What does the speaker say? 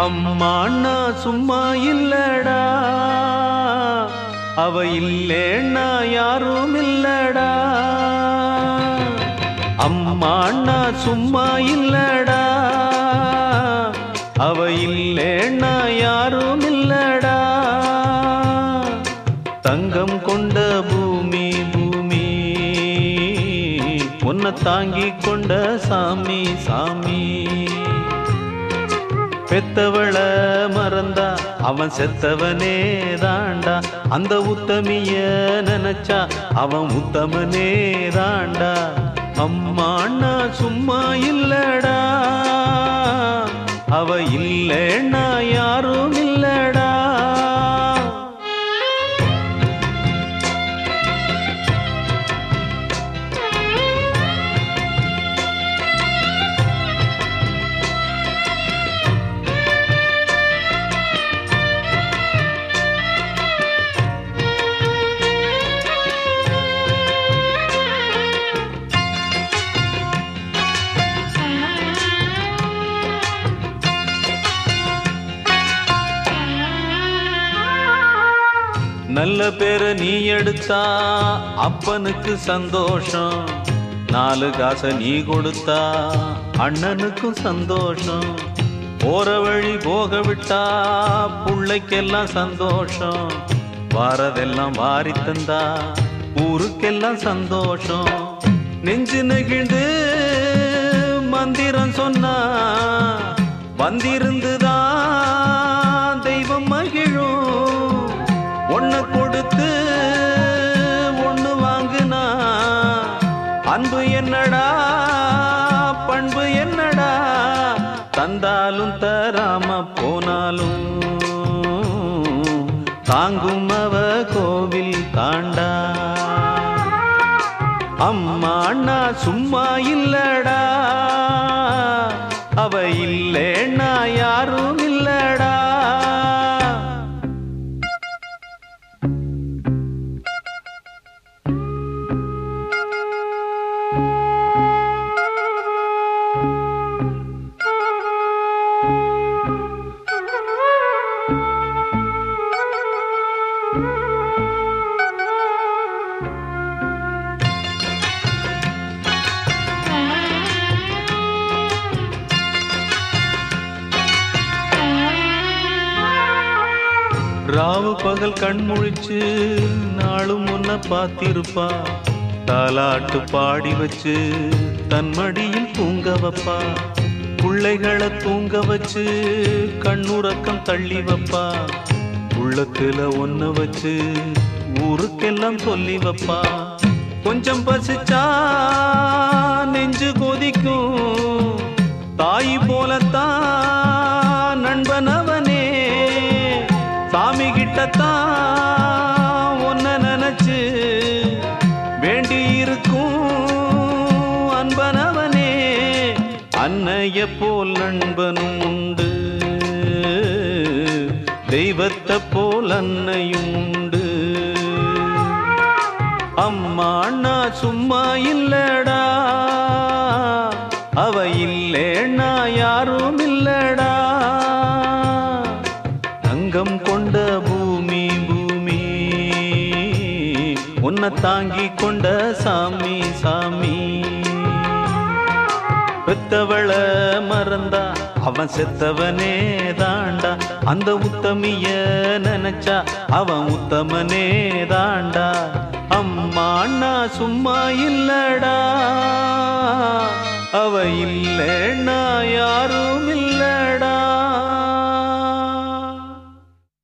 அம்மாண்ணா சும்மா இல்லடா. அவ இல்லேன்னா யாரும் இல்லடா. அம்மாண்ணா சும்மா இல்லடா. அவ இல்லேன்னா யாரும் இல்லடா. தங்கம் கொண்ட பூமி பூமி. உன்னை தாங்கி கொண்ட சாமி சாமி. பெத்தவள மறந்தா அவன் செத்தவனே தாண்டா. அந்த உத்தமிய நினைச்சா அவன் உத்தமனே தாண்டா. நல்ல பேரை நீ எடுத்தா அப்பனுக்கு சந்தோஷம். நாலு காசை நீ கொடுத்தா அண்ணனுக்கும் சந்தோஷம். போற வழி போக விட்டா பிள்ளைக்கெல்லாம் சந்தோஷம். வாரதெல்லாம் வாரி தந்தா ஊருக்கெல்லாம் சந்தோஷம். நெஞ்சு நெகிழ்ந்து மந்திரம் சொன்னா வந்திருந்துதான் அன்பு என்னடா? பண்பு என்னடா? தந்தாலும் தராம போனாலும் தாங்கும் அவ கோவில் தாண்டா. அம்மா அண்ணா சும்மா இல்லடா. ராவு பகல் கண் முழிச்சு நாளும் முன்ன பார்த்திருப்பா. தாலாட்டு பாடி வச்சு தன் மடியில் தூங்க வைப்பா. பிள்ளைகளை தூங்க வச்சு கண்ணுறக்கம் தள்ளி வைப்பா. உள்ளத்துல ஒண்ணு வச்சு ஊருக்கெல்லாம் சொல்லி வைப்பா. கொஞ்சம் பசிச்சா நெஞ்சு கொதிக்கும். தாய் போலத்தான் நண்பனவனே சாமி கிட்டத்தான் அன்னைய போல் நண்பனும் உண்டு. தெய்வத்தை போல் அன்னையும் உண்டு. அம்மா அண்ணா சும்மா இல்லடா. அவ இல்லேன்னா யாரும் இல்லடா. தங்கம் கொண்ட பூமி பூமி. உன்னை தாங்கி கொண்ட சாமி சாமி. பெத்தவள மறந்தா அவன் செத்தவனே தாண்டா. அந்த உத்தமிய நினைச்சா அவன் உத்தமனே தாண்டா. அம்மா அண்ணா சும்மா இல்லடா.